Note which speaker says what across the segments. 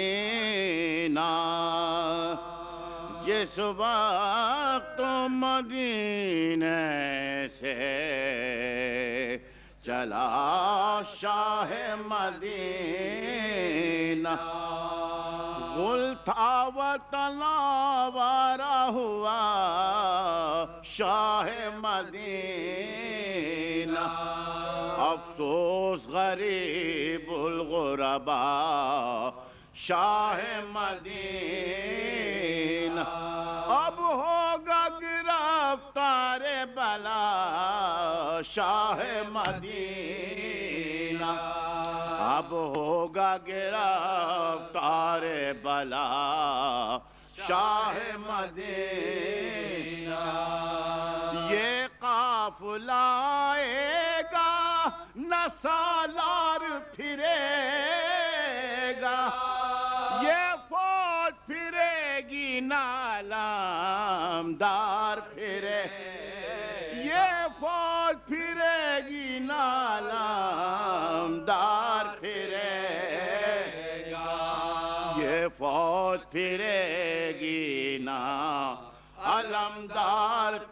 Speaker 1: مدینہ۔ جس وقت مدینے سے چلا شاہ مدینہ، گل تھا و تناوارا ہوا شاہ مدینہ۔ افسوس غریب الغربا شاہ مدینہ۔ اب ہوگا گرفتار بلا شاہ مدینہ۔ اب ہوگا گرفتار بلا شاہ مدینہ۔ یہ قافلہ آئے گا نہ سالار پھرے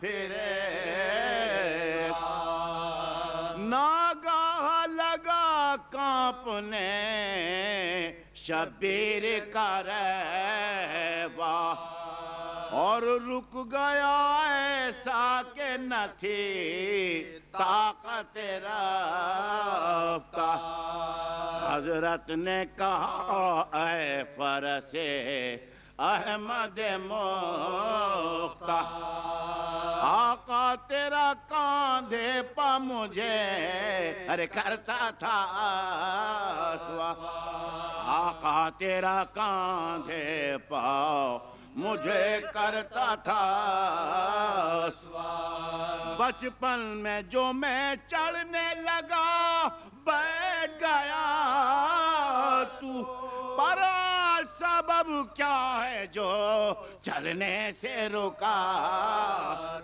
Speaker 1: پھرے۔ ناگاہ لگا کانپنے، شبیر کا ریبا اور رک گیا ایسا کہ نہ تھی طاقت رفتہ۔ حضرت نے کہا، اے فرس احمد مختہ آقا تیرا کاندھے پا مجھے ارے کرتا تھا سوا آقا تیرا کاندھے پا مجھے کرتا تھا بچپن میں جو میں چڑھنے لگا، بیٹھ گیا تو پر سبب کیا ہے جو چلنے سے رکا؟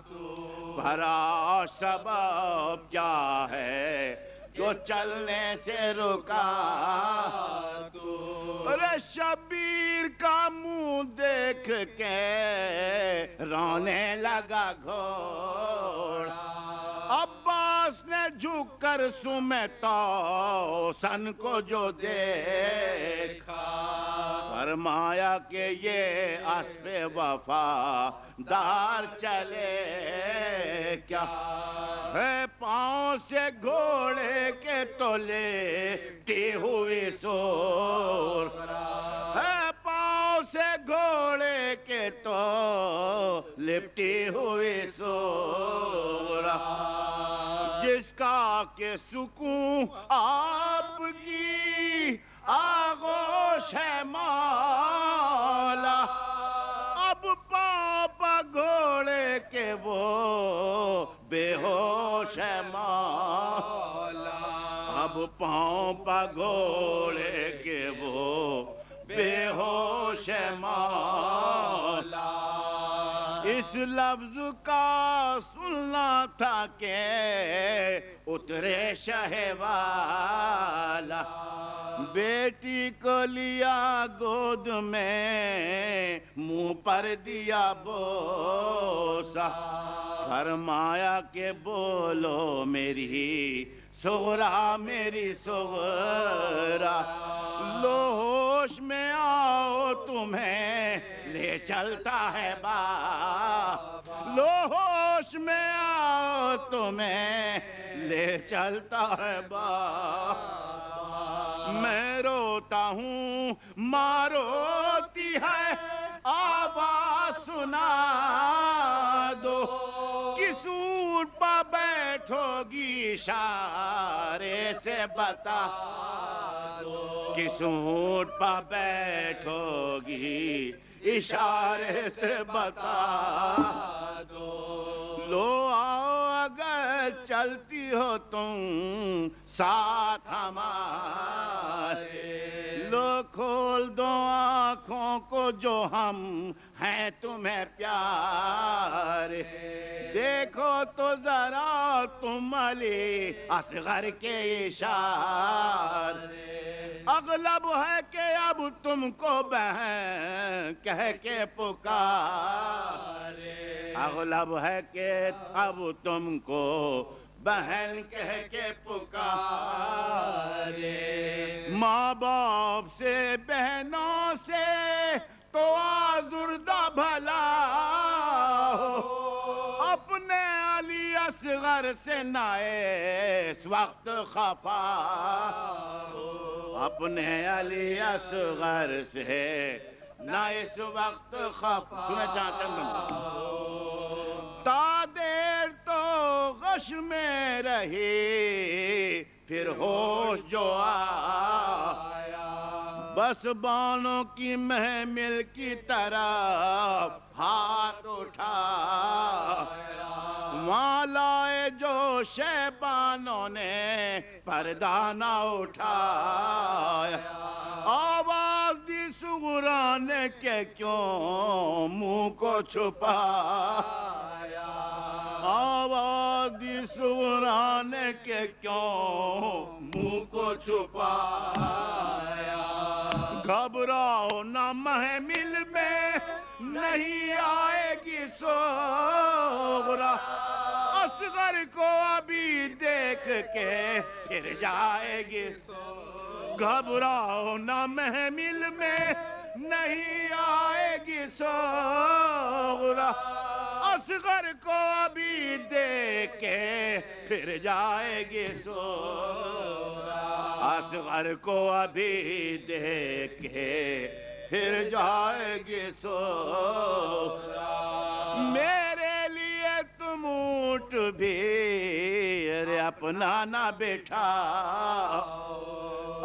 Speaker 1: تو بھرا سبب کیا ہے جو چلنے سے رکا؟ تو ارے شبیر کا منہ دیکھ کے رونے لگا گھوڑا۔ عباس نے جھک کر سمتا سن کو جو دیکھا۔ فرمایا کہ یہ اسب وفا دار چلے کیا؟ ہے پاؤں سے گھوڑے کے تو لیٹی ہوئی سور۔ ہے پاؤں سے گھوڑے کے تو لپٹی ہوئی سورا کا کہ سکون آپ کی آغوش ہے مولا اب پاپا گھوڑے کے وہ بے ہوش ہے مولا اب پاؤں پا گھوڑے کے وہ بے ہوش ہے مولا اس لفظ کا سننا تھا کہ اترے شہ والا۔ بیٹی کو لیا گود میں، منہ پر دیا بوسا۔ فرمایا کہ بولو میری سغرا میری سغرا۔ لوہوش میں آؤ تمہیں۔ لے چلتا ہے باپ لو ہوش میں آؤ تمہیں لے چلتا ہے باپ میں روتا ہوں، ماں روتی ہے، آواز سنا دو۔ کس اونٹ پا بیٹھو گی اشارے سے بتا دو۔ کس اونٹ پا بیٹھو گی اشارے سے بتا دو۔ لو آؤ اگر چلتی ہو تم ساتھ ہمارے کھول دو آنکھوں کو جو ہم ہیں تمہیں پیار۔ دیکھو تو ذرا تم علی اصغر کے اشار۔ اغلب ہے کہ اب تم کو بہن کہہ کے پکار۔ اغلب ہے کہ اب تم کو بہن کہہ کے پکارے۔ ماں باپ سے بہنوں سے تو آزردہ بھلا ہو۔ اپنے علی اصغر سے نائے اس وقت خفا ہو۔ اپنے علی اصغر سے نہ اس وقت خفا سنے چاہتے ہیں تا دیر تو غش میں رہی پھر ہوش جو آیا۔ بس بانوں کی محمل کی طرف ہاتھ اٹھا۔ وہاں لائے جو شیبانوں نے پردانہ اٹھایا۔ آواز دی سغرانے کے کیوں منہ کو چھپا؟ آواز دی کے کیوں منہ کو چھپایا؟ گھبراؤ نہ محمل میں نہیں آئے گی سغرا اصغر کو ابھی دیکھ کے پھر جائے گی۔ گھبراؤ نہ محمل میں نہیں آئے گی سغرا اصغر کو ابھی دیکھ کے پھر جائے گی سغرا اصغر کو ابھی دیکھ کے پھر جائے گی سغرا میرے لیے تم اونٹ بھی، ارے اپنا نہ بیٹھا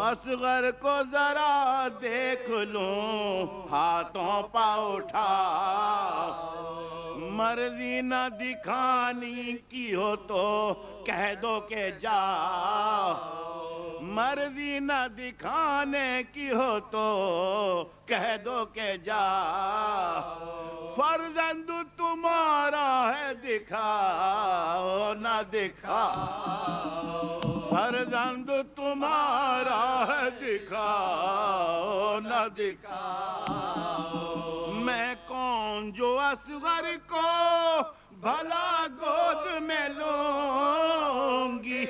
Speaker 1: اصغر کو ذرا دیکھ لوں، ہاتھوں پا اٹھا مرضی نہ دکھانی کی ہو تو کہہ دو کہ جا مرضی نہ دکھانے کی ہو تو کہہ دو کہ جا فرزند تمہارا ہے دکھاؤ، نہ دکھا فرزند تمہارا ہے دکھاؤ، نہ دکھا میں کون جو اصغر کو بھلا گود میں لوں گی؟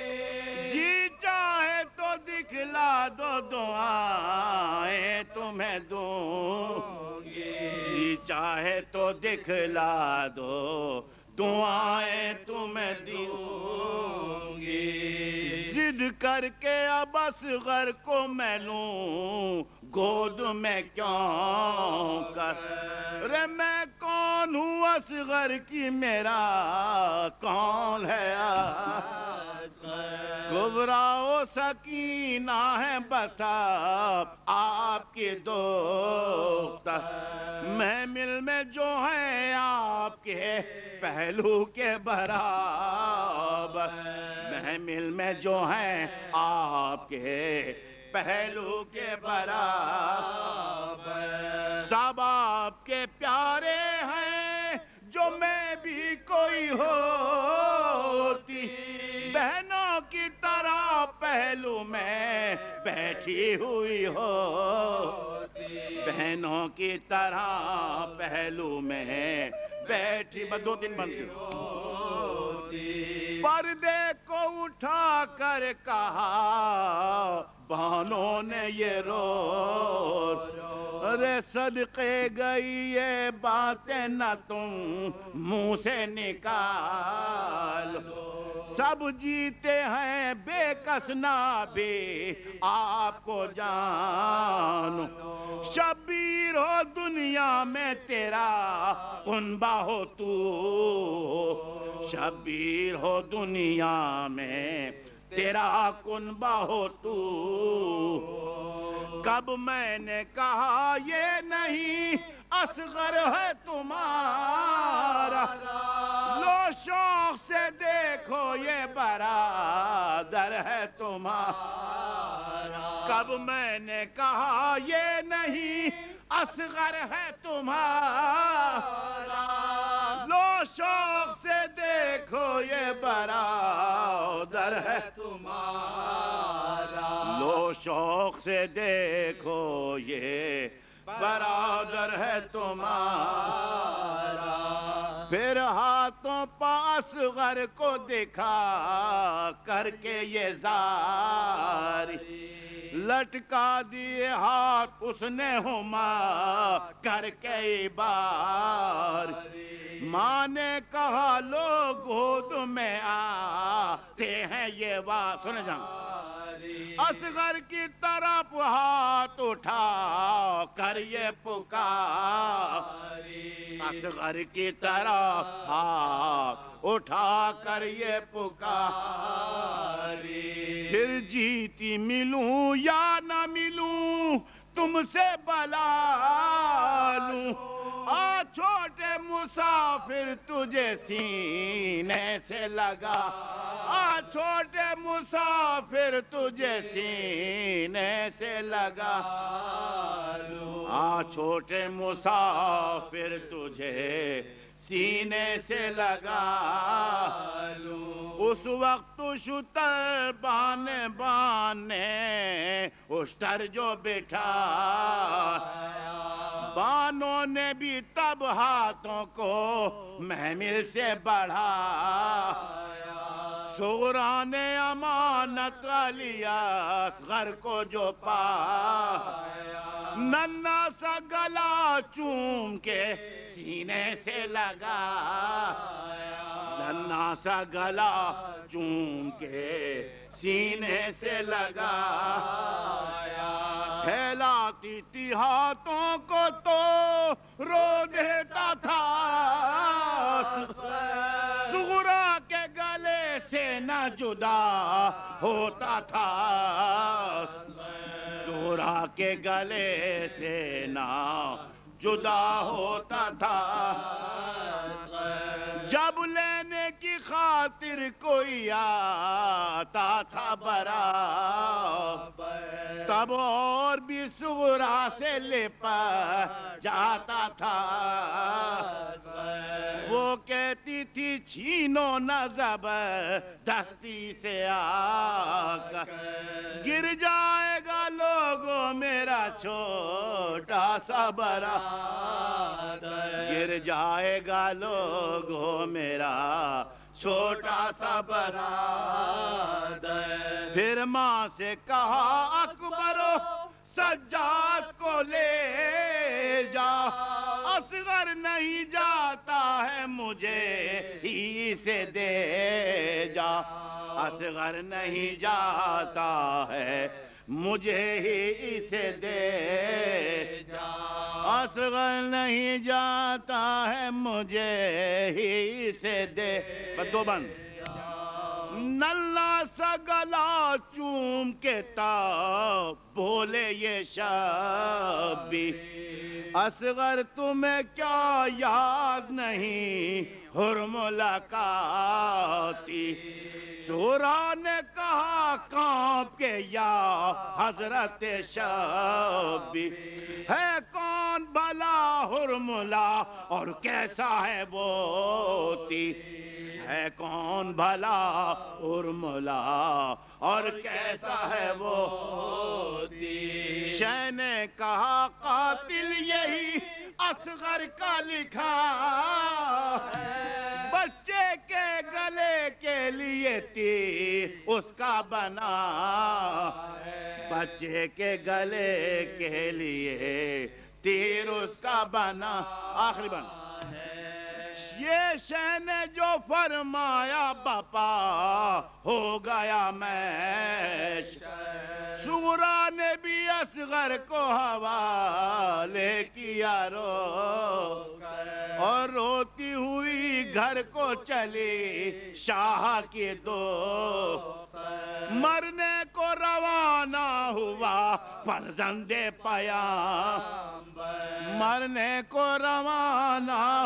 Speaker 1: جی چاہے تو دکھلا دو دعائیں تمہیں دوں۔ گی چاہے تو دکھلا دو، دعائیں تمہیں دوں گی۔ ضد کر کے اب اصغر کو میں لوں، گود میں کیوں کر رے میں کون ہوں اصغر کی، میرا کون ہے گبراؤ سکینہ ہے بسا آپ کی دوست محمل میں جو ہے آپ کے پہلو کے برابر محمل میں جو ہے آپ کے پہلو کے برابر۔ سب آپ کے پیارے ہیں، جو میں بھی کوئی ہوتی۔ بہنوں کی طرح پہلو میں بیٹھی ہوئی ہوتی۔ بہنوں کی طرح پہلو میں بیٹھی دو تین بند پردے کو اٹھا کر کہا بانوں نے یہ رو ارے صدقے گئی، یہ باتیں نہ تم منہ سے نکال۔ سب جیتے ہیں، بے کسنا بھی آپ کو جانو شبیر ہو دنیا میں تیرا کنبا ہو تو۔ شبیر ہو دنیا میں تیرا کنبا ہو تو۔ کب میں نے کہا یہ نہیں، اصغر ہے تمہارا۔ لو شوق سے دیکھو یہ برادر ہے تمہارا۔ اب میں نے کہا یہ نہیں؟ اصغر ہے تمہارا۔ لو شوق سے دیکھو یہ برادر ہے
Speaker 2: تمہارا۔
Speaker 1: لو شوق سے دیکھو یہ برادر ہے تمہارا۔ پھر ہاتھوں پاس غر کو دکھا کر کے یہ زاری لٹکا دیے ہاتھ اس نے ہما کر کے بار۔ ماں نے کہا، لوگ گود میں آتے ہیں، یہ بات سنے جان۔ اصغر کی طرف ہاتھ اٹھا کر یہ پکار۔ اصغر کی طرف ہاتھ اٹھا کر یہ پکاری پھر جیتی ملوں یا نہ ملوں، تم سے بلا لوں۔ آ چھوٹے مسافر، تجھے سینے سے لگا۔ آ چھوٹے مسافر، تجھے سینے سے لگا۔ آ چھوٹے مسافر، تجھے سینے سے لگا اس وقت شتر بانے بانے اشتر جو بٹھا۔ بانوں نے بھی تب ہاتھوں کو محمل سے بڑھا۔ سغرا نے امانت لیا اصغر کو جو پا ننا سا گلا چوم کے سینے سے لگا۔ ننا سا گلا چوم کے سینے سے لگا۔ پھیلاتی تھی ہاتھوں کو تو رو دیتا تھا۔ سغرا سے نہ جدا ہوتا تھا۔ سغرا کے گلے سے نہ جدا ہوتا تھا۔ جب لینے کی خاطر کوئی آتا تھا برا، تب اور بھی سے لپا جاتا تھا۔ وہ کہتی تھی، چھینو نہ زبردستی سے آقا گر جائے گا لوگوں میرا چھوٹا سا برا۔ گر جائے گا لوگوں میرا چھوٹا سا برادر پھر ماں سے کہا، اکبرو سجاد کو لے جا۔ اصغر نہیں جاتا ہے مجھے ہی سے دے جا۔ اصغر نہیں جاتا ہے مجھے ہی اسے دے جا۔ اصغر نہیں جاتا ہے مجھے ہی اسے دے۔ دو بند۔ نلا سا گلا چوم کے تا، بولے یہ شبی۔ اصغر تمہیں کیا یاد نہیں، ہر ملاقاتی۔ سورا نے کہا کانپ کے یا حضرت شبی۔ ہے کون بھلا ہرملا اور کیسا ہے بوتی۔ ہے کون بھلا ارملا اور کیسا ہے وہ شہ نے کہا قاتل یہی اصغر کا لکھا بچے کے گلے کے لیے تیر اس کا بنا بچے کے گلے کے لیے تیر اس کا بنا۔ آخری بنا۔ یہ شہ نے جو فرمایا بپا ہو گیا میں سورا نے بھی اصغر کو حوالے کیا رو۔ اور روتی ہوئی گھر کو چلی شاہ کی دو۔ مرنے کو روانہ ہوا فرزند پیا مرنے کو روانہ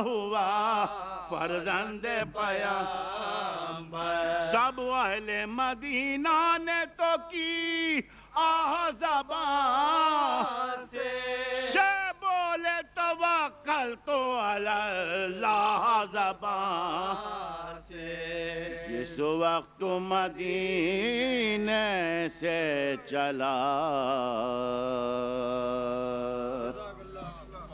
Speaker 1: ہوا، فرزند پیا سب اہل مدینہ نے تو کی آہ زبان
Speaker 2: سے۔
Speaker 1: سے بولے توکل تو اللہ زبان
Speaker 2: سے۔
Speaker 1: جس وقت مدینے سے چلا۔